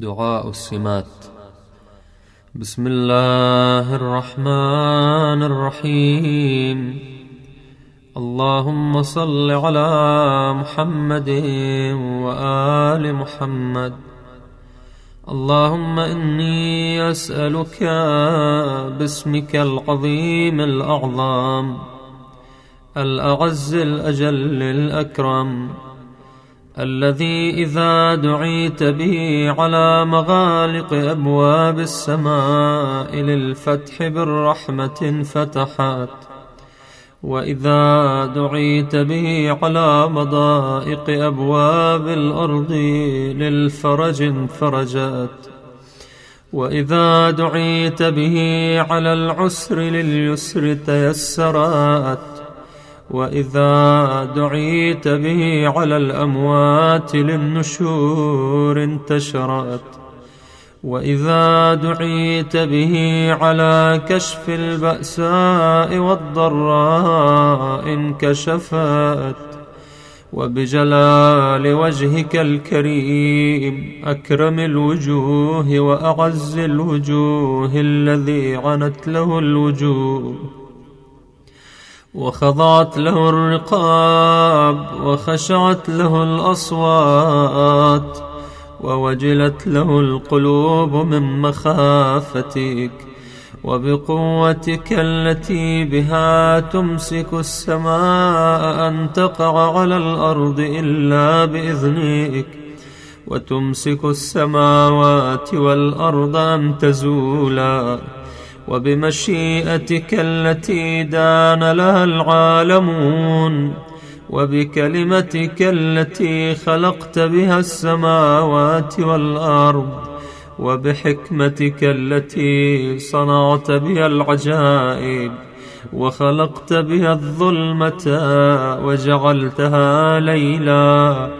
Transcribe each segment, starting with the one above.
دعاء السمات. بسم الله الرحمن الرحيم. اللهم صل على محمد وآل محمد. اللهم إني أسألك باسمك العظيم الأعظم الأعز الأجل الأكرم. الذي إذا دعيت به على مغالق أبواب السماء للفتح بالرحمة فتحت. وإذا دعيت به على مضائق أبواب الأرض للفرج انفرجت. وإذا دعيت به على العسر لليسر تيسرت. وإذا دعيت به على الأموات للنشور انتشرت. وإذا دعيت به على كشف البأساء والضراء انكشفت. وبجلال وجهك الكريم أكرم الوجوه وأعز الوجوه الذي عنت له الوجوه. وخضعت له الرقاب وخشعت له الأصوات ووجلت له القلوب من مخافتك وبقوتك التي بها تمسك السماء أن تقع على الأرض إلا بإذنك وتمسك السماوات والأرض أن تزولا وبمشيئتك التي دان لها العالمون وبكلمتك التي خلقت بها السماوات والأرض وبحكمتك التي صنعت بها العجائب وخلقت بها الظلمة وجعلتها ليلا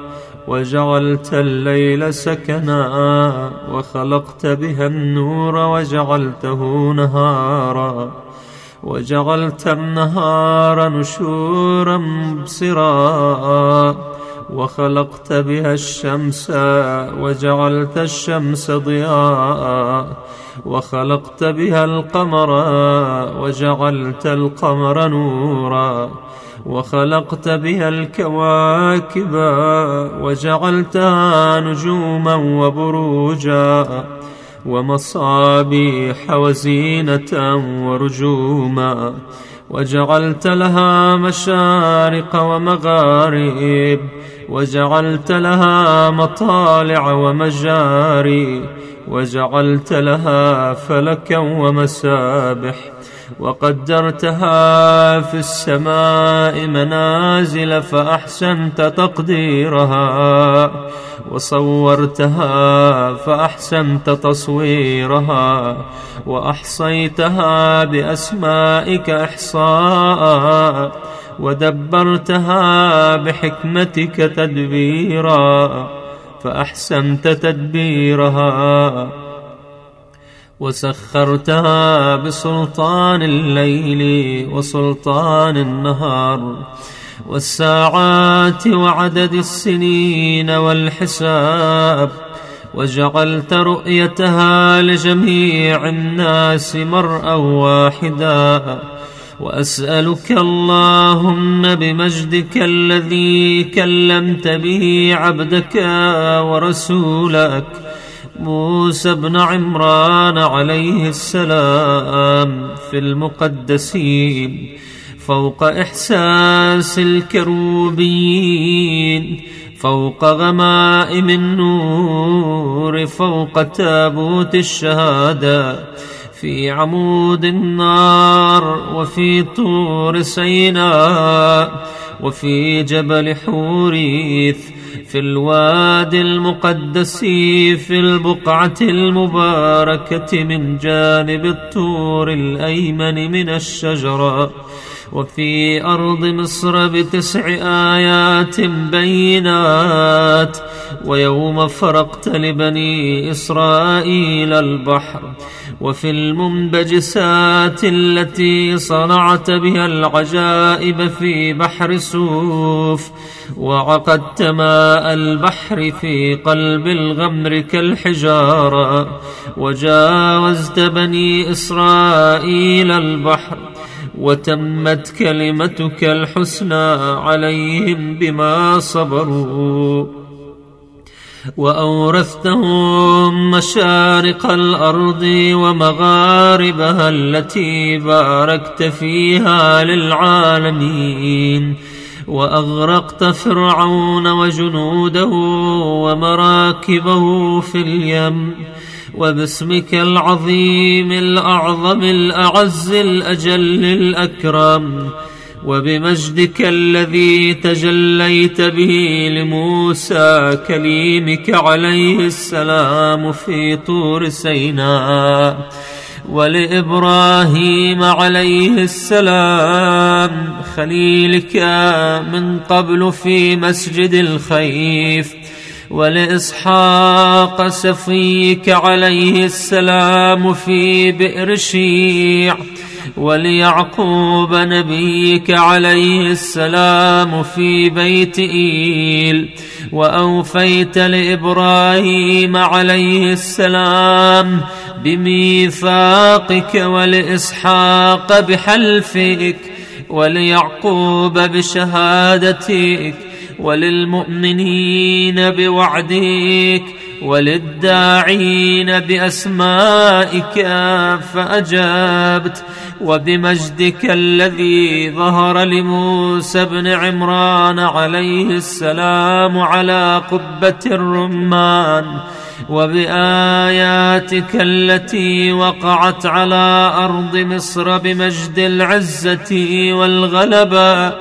وجعلت الليل سكنا وخلقت بها النور وجعلته نهارا وجعلت النهار نشورا مبصرا وخلقت بها الشمس وجعلت الشمس ضياء وخلقت بها القمر وجعلت القمر نورا وخلقت بها الكواكب وجعلتها نجوما وبروجا ومصابيح وزينة ورجوما وجعلت لها مشارق ومغارب وجعلت لها مطالع ومجاري وجعلت لها فلكا ومسابح وقدرتها في السماء منازل فأحسنت تقديرها وصورتها فأحسنت تصويرها وأحصيتها بأسمائك إحصاء ودبرتها بحكمتك تدبيرا فأحسنت تدبيرها. وسخرتها بسلطان الليل وسلطان النهار والساعات وعدد السنين والحساب وجعلت رؤيتها لجميع الناس مرءا واحدا وأسألك اللهم بمجدك الذي كلمت به عبدك ورسولك موسى بن عمران عليه السلام في المقدسين فوق إحساس الكروبيين فوق غمائم النور فوق تابوت الشهادة في عمود النار وفي طور سيناء وفي جبل حوريث في الوادي المقدس في البقعة المباركة من جانب الطور الأيمن من الشجرة وفي أرض مصر بتسع آيات بينات. ويوم فرقت لبني إسرائيل البحر وفي المنبجسات التي صنعت بها العجائب في بحر سوف وعقدت ماء البحر في قلب الغمر كالحجارة وجاوزت بني إسرائيل البحر وتمت كلمتك الحسنى عليهم بما صبروا وأورثتهم مشارق الأرض ومغاربها التي باركت فيها للعالمين. وأغرقت فرعون وجنوده ومراكبه في اليم. وباسمك العظيم الأعظم الأعز الأجل الأكرم. وبمجدك الذي تجليت به لموسى كليمك عليه السلام في طور سيناء ولإبراهيم عليه السلام خليلك من قبل في مسجد الخيف ولإسحاق سفيك عليه السلام في بئر شيع وليعقوب نبيك عليه السلام في بيت إيل وأوفيت لإبراهيم عليه السلام بميثاقك ولإسحاق بحلفك وليعقوب بشهادتك وللمؤمنين بوعدك وللداعين بأسمائك فاجبت وبمجدك الذي ظهر لموسى بن عمران عليه السلام على قبة الرمان وبآياتك التي وقعت على أرض مصر بمجد العزة والغلبة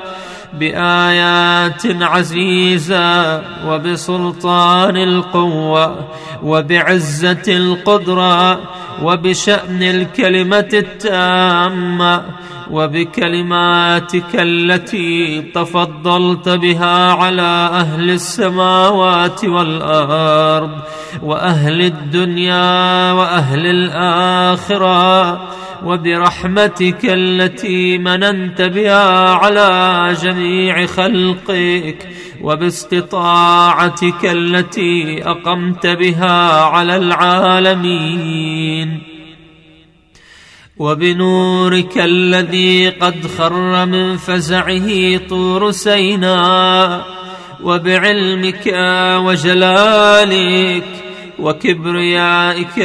بآيات عزيزة وبسلطان القوة وبعزة القدرة وبشأن الكلمة التامة وبكلماتك التي تفضلت بها على أهل السماوات والأرض وأهل الدنيا وأهل الآخرة وبرحمتك التي مننت بها على جميع خلقك وباستطاعتك التي أقمت بها على العالمين. وبنورك الذي قد خر من فزعه طور سيناء وبعلمك وجلالك وكبريائك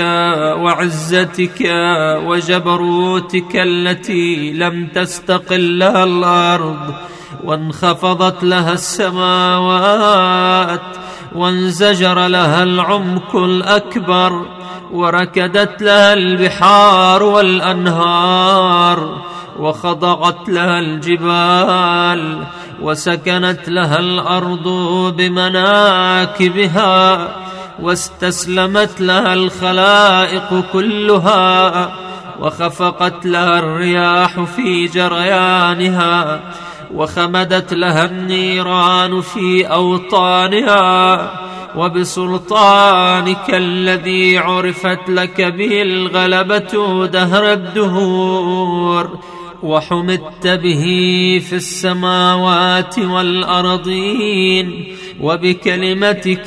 وعزتك وجبروتك التي لم تستقل لها الأرض وانخفضت لها السماوات وانزجر لها العمق الأكبر وركدت لها البحار والأنهار وخضعت لها الجبال وسكنت لها الأرض بمناكبها. واستسلمت لها الخلائق كلها وخفقت لها الرياح في جريانها وخمدت لها النيران في أوطانها وبسلطانك الذي عرفت لك به الغلبة دهر الدهور وحمدت به في السماوات والأرضين وبكلمتك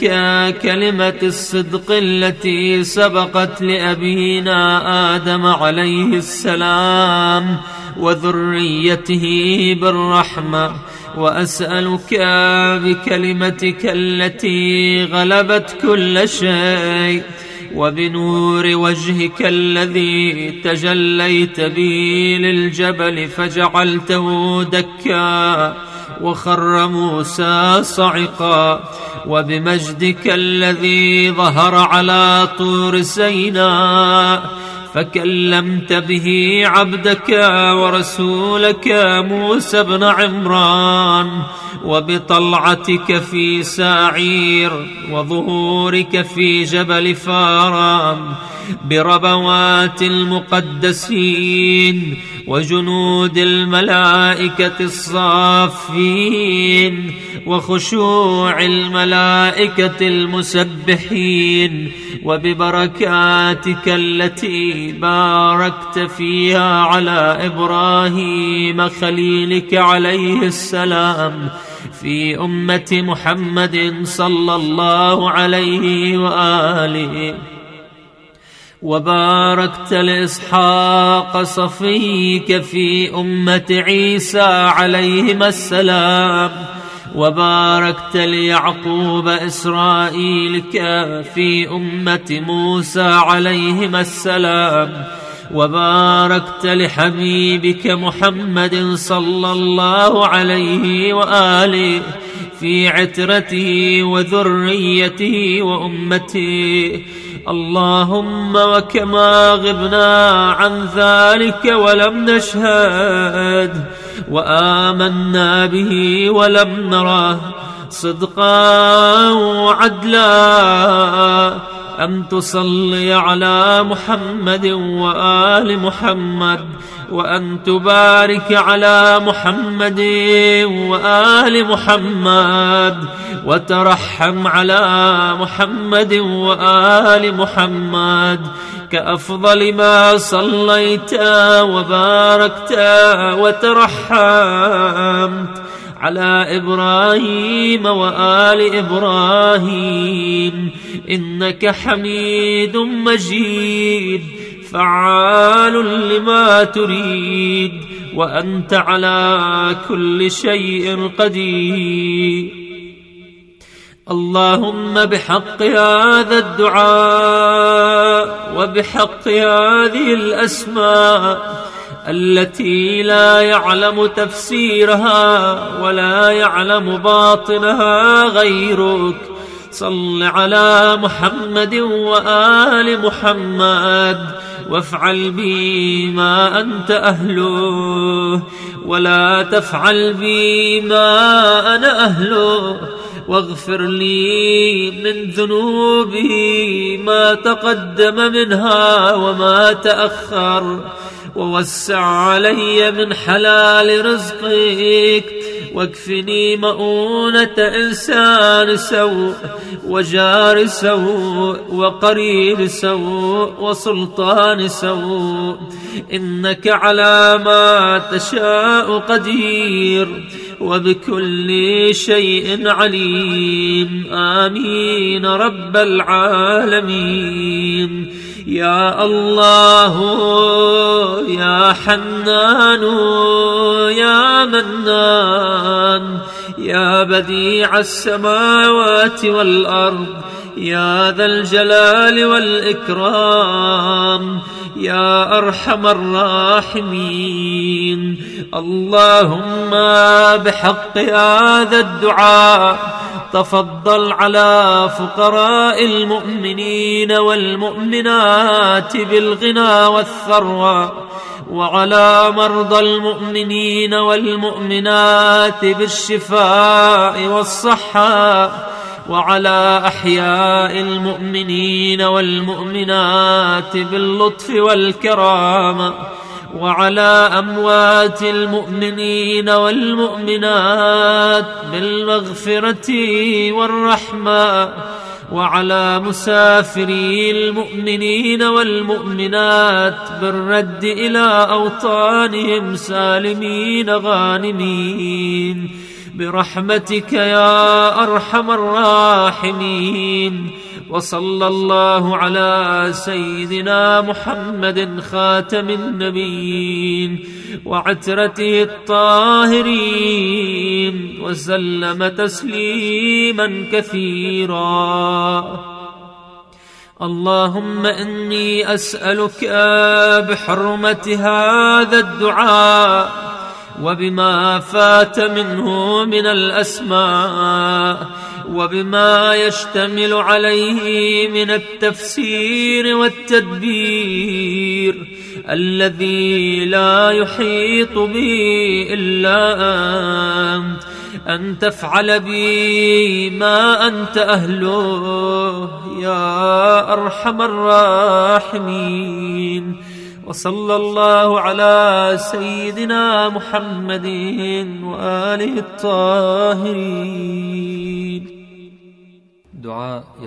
كلمة الصدق التي سبقت لأبينا آدم عليه السلام وذريته بالرحمة. وأسألك بكلمتك التي غلبت كل شيء وبنور وجهك الذي تجليت به للجبل فجعلته دكا. وخر موسى صعقا وبمجدك الذي ظهر على طور سيناء فكلمت به عبدك ورسولك موسى بن عمران وبطلعتك في ساعير وظهورك في جبل فاران بربوات المقدسين وجنود الملائكة الصافين وخشوع الملائكة المسبحين وببركاتك التي باركت فيها على إبراهيم خليلك عليه السلام في أمة محمد صلى الله عليه وآله وباركت لإسحاق صفيك في أمة عيسى عليهما السلام. وباركت ليعقوب إسرائيلك في أمة موسى عليهما السلام. وباركت لحبيبك محمد صلى الله عليه وآله في عترته وذريته وأمته. اللهم وكما غبنا عن ذلك ولم نشهد وآمنا به ولم نره صدقا وعدلا أن تصلي على محمد وآل محمد وأن تبارك على محمد وآل محمد وترحم على محمد وآل محمد كأفضل ما صليت وباركت وترحمت على إبراهيم وآل إبراهيم إنك حميد مجيد فعال لما تريد وأنت على كل شيء قدير. اللهم بحق هذا الدعاء وبحق هذه الأسماء التي لا يعلم تفسيرها ولا يعلم باطنها غيرك. صل على محمد وآل محمد وافعل بي ما أنت أهله ولا تفعل بي ما أنا أهله. واغفر لي من ذنوبي ما تقدم منها وما تأخر ووسع علي من حلال رزقك. واكفني مؤونة إنسان سوء وجار سوء وقريب سوء وسلطان سوء. إنك على ما تشاء قدير وبكل شيء عليم. آمين رب العالمين. يا الله يا حنان يا منان يا بديع السماوات والأرض يا ذا الجلال والإكرام يا أرحم الراحمين. اللهم بحق هذا الدعاء تفضل على فقراء المؤمنين والمؤمنات بالغنى والثروة وعلى مرضى المؤمنين والمؤمنات بالشفاء والصحة وعلى أحياء المؤمنين والمؤمنات باللطف والكرامة وعلى أموات المؤمنين والمؤمنات بالمغفرة والرحمة وعلى مسافري المؤمنين والمؤمنات بالرد إلى أوطانهم سالمين غانمين برحمتك يا أرحم الراحمين وصلى الله على سيدنا محمد خاتم النبيين وعترته الطاهرين وسلم تسليما كثيرا. اللهم إني أسألك بحرمة هذا الدعاء وبما فات منه من الأسماء. وبما يشتمل عليه من التفسير والتدبير الذي لا يحيط به إلا أنت أن تفعل بي ما أنت أهله. يا أرحم الراحمين. وصلى الله على سيدنا محمد وآله الطاهرين. دعاء